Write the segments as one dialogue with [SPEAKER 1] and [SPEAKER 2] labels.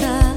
[SPEAKER 1] Texas.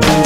[SPEAKER 1] Thank you.